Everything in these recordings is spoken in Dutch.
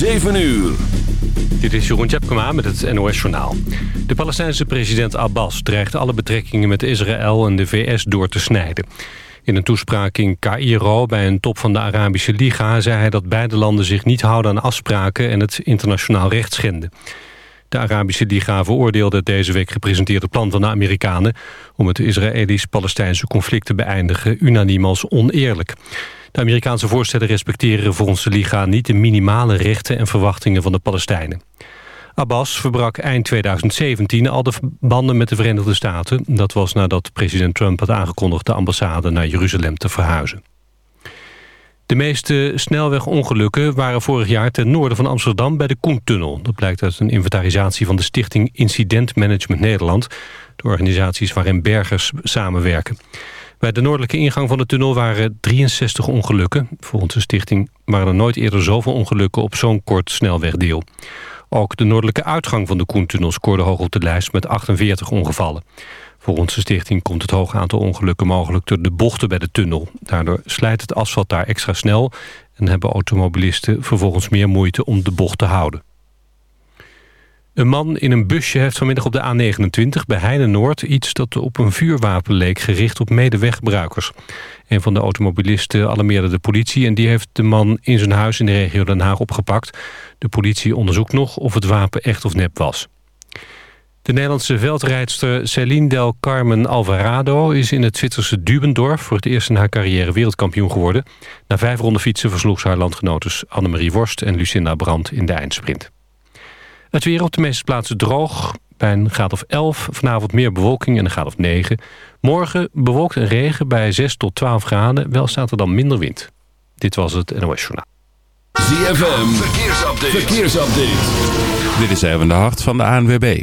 7 uur. Dit is Jeroen Tjepkema met het NOS Journaal. De Palestijnse president Abbas dreigt alle betrekkingen met Israël en de VS door te snijden. In een toespraak in Cairo bij een top van de Arabische Liga... zei hij dat beide landen zich niet houden aan afspraken en het internationaal recht schenden. De Arabische Liga veroordeelde het deze week gepresenteerde plan van de Amerikanen... om het Israëlisch-Palestijnse conflict te beëindigen unaniem als oneerlijk. De Amerikaanse voorstellen respecteren volgens de Liga niet de minimale rechten en verwachtingen van de Palestijnen. Abbas verbrak eind 2017 al de banden met de Verenigde Staten. Dat was nadat president Trump had aangekondigd de ambassade naar Jeruzalem te verhuizen. De meeste snelwegongelukken waren vorig jaar ten noorden van Amsterdam bij de Koentunnel. Dat blijkt uit een inventarisatie van de stichting Incident Management Nederland. De organisaties waarin bergers samenwerken. Bij de noordelijke ingang van de tunnel waren 63 ongelukken. Volgens de stichting waren er nooit eerder zoveel ongelukken op zo'n kort snelwegdeel. Ook de noordelijke uitgang van de Koentunnel scoorde hoog op de lijst met 48 ongevallen. Volgens de stichting komt het hoge aantal ongelukken mogelijk door de bochten bij de tunnel. Daardoor slijt het asfalt daar extra snel en hebben automobilisten vervolgens meer moeite om de bocht te houden. Een man in een busje heeft vanmiddag op de A29 bij Heide-Noord... iets dat op een vuurwapen leek gericht op medeweggebruikers. Een van de automobilisten alarmeerde de politie... en die heeft de man in zijn huis in de regio Den Haag opgepakt. De politie onderzoekt nog of het wapen echt of nep was. De Nederlandse veldrijdster Celine del Carmen Alvarado... is in het Zwitserse Dubendorf voor het eerst in haar carrière wereldkampioen geworden. Na vijf ronden fietsen versloeg ze haar landgenotes Annemarie Worst en Lucinda Brandt in de eindsprint. Het weer op de meeste plaatsen droog. Bij een graad of 11. Vanavond meer bewolking en een graad of 9. Morgen bewolkt en regen bij 6 tot 12 graden. Wel staat er dan minder wind. Dit was het NOS Journaal. ZFM. Verkeersupdate. Verkeersupdate. Dit is even de hart van de ANWB.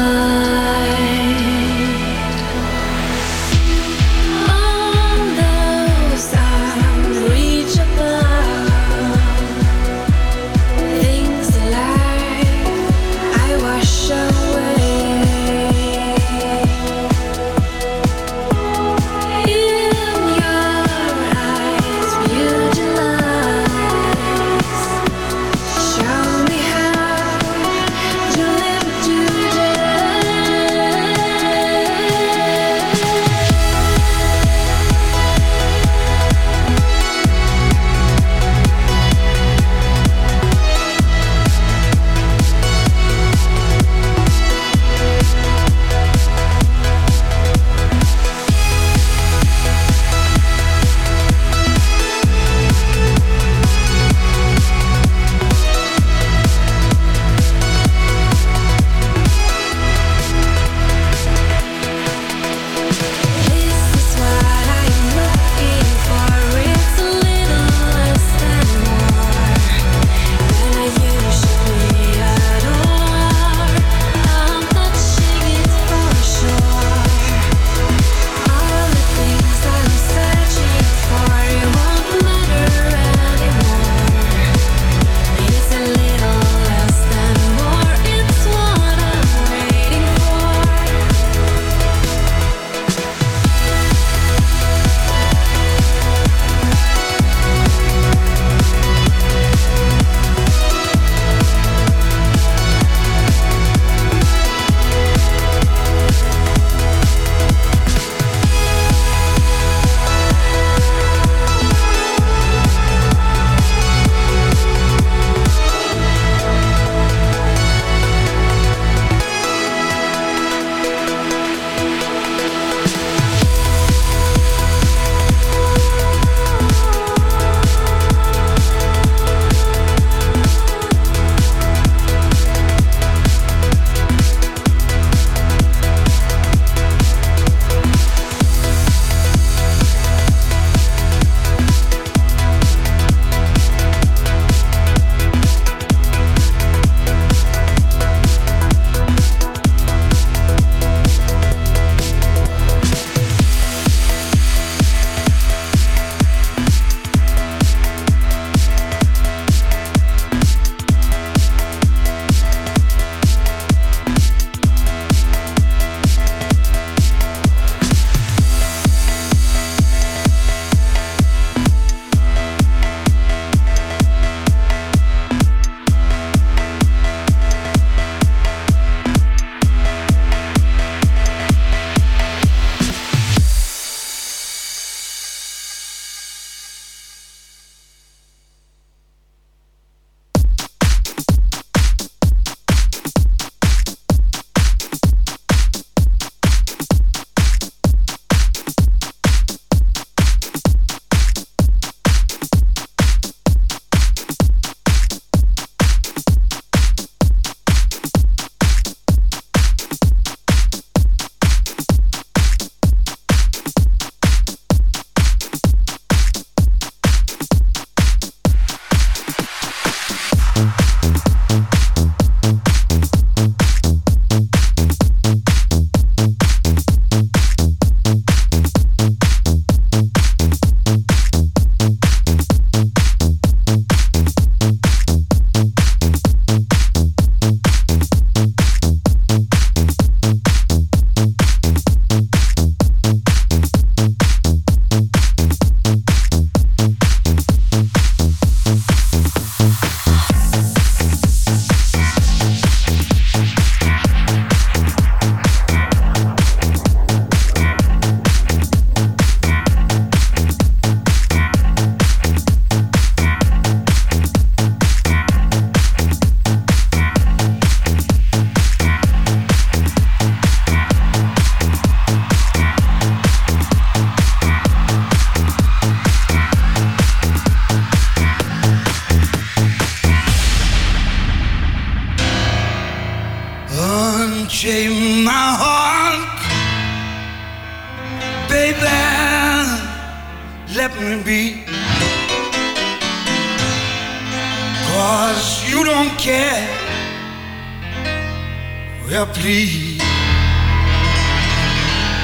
Well, please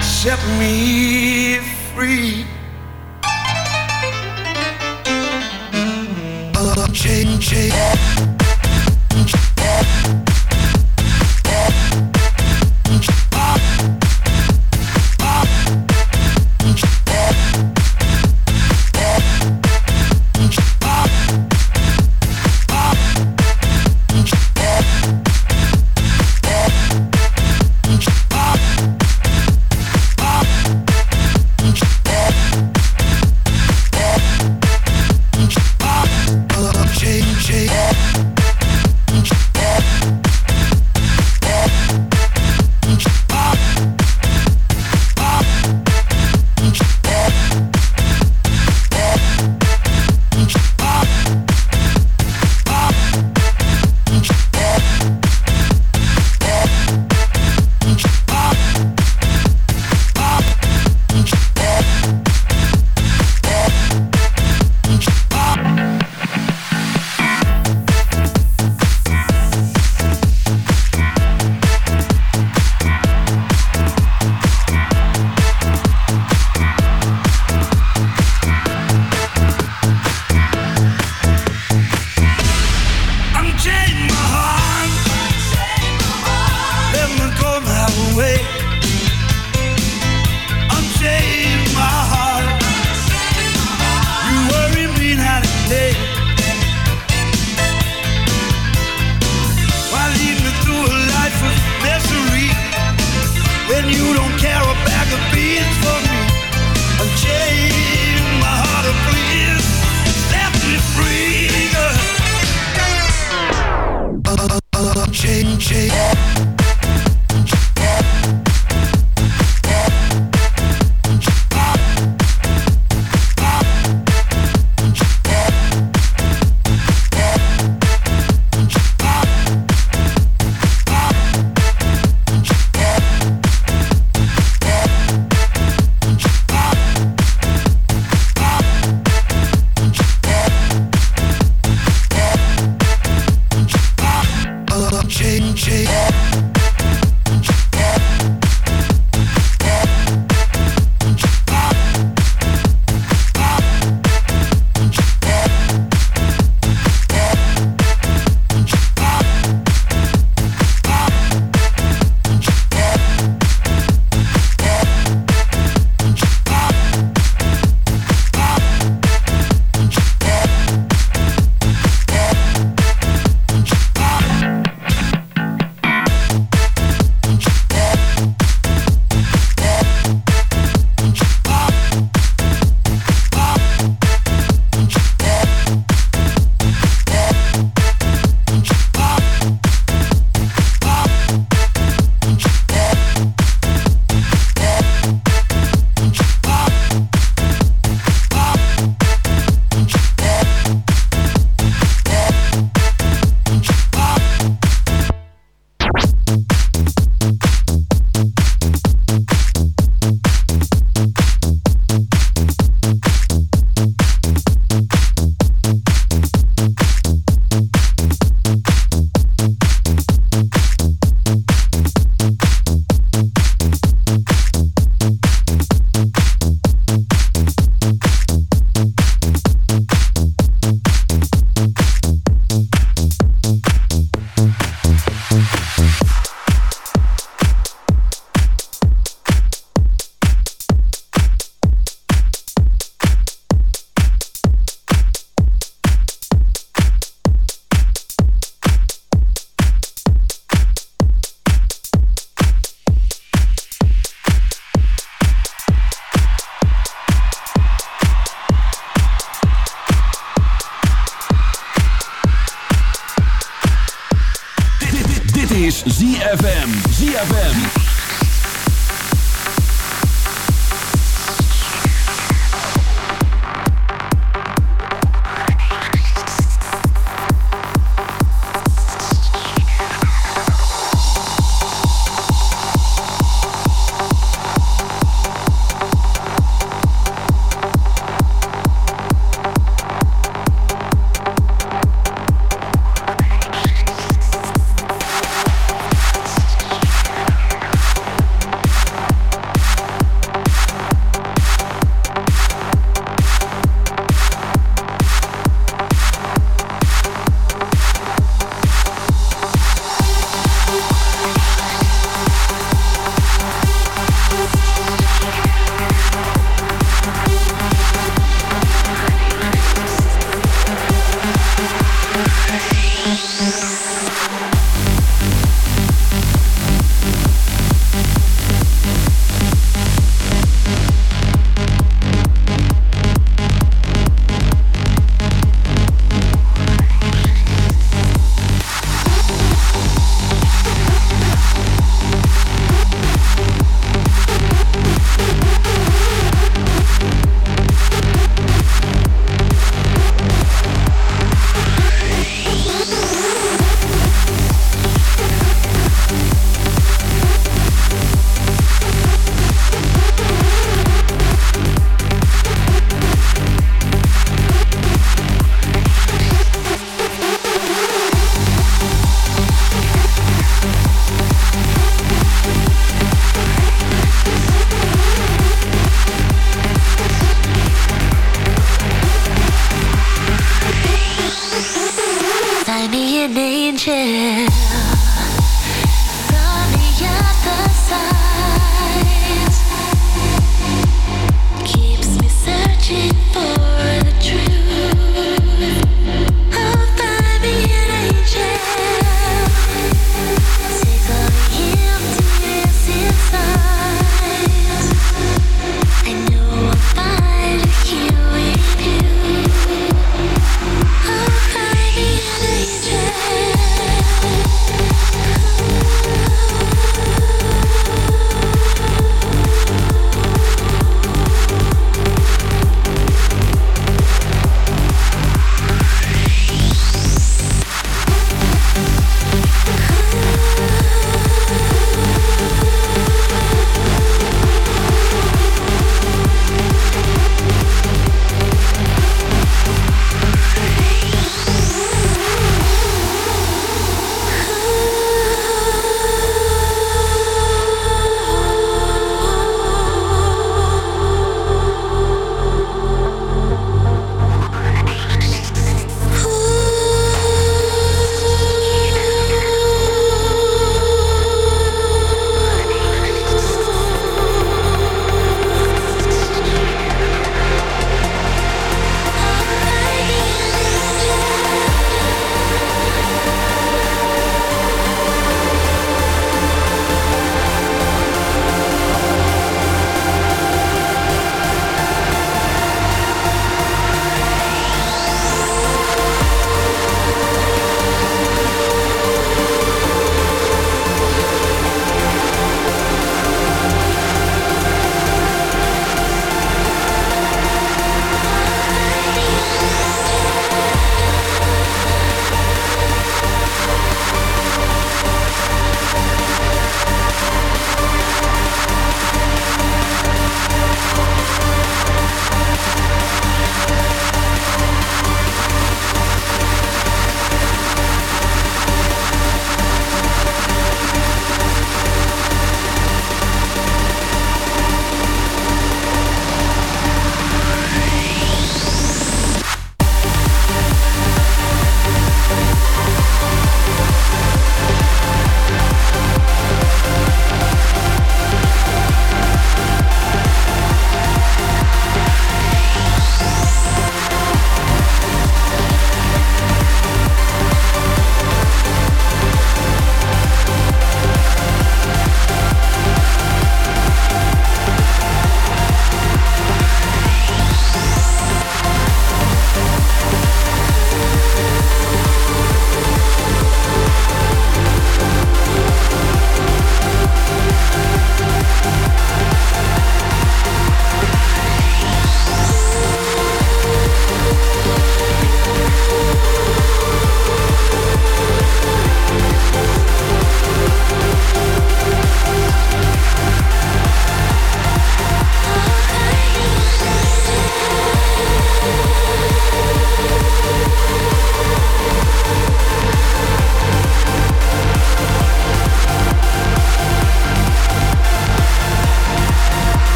set me free. Uh, change, change. shake.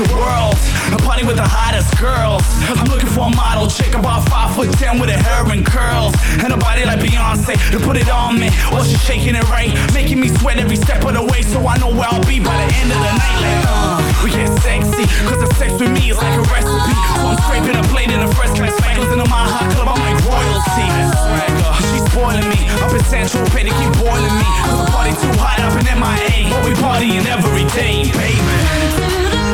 The world. A party with the hottest girls. I'm looking for a model chick about five foot ten with her hair and curls. And a body like Beyonce to put it on me. While she's shaking it right, making me sweat every step of the way. So I know where I'll be by the end of the night. Like, uh, we get sexy, cause the sex with me is like a recipe. So I'm scraping a plate in a first class spangles in a my hot club. I'm like royalty. She's spoiling me. Up in Central Pay to keep boiling me. Cause the party too hot up in MIA. But we partying every day, baby.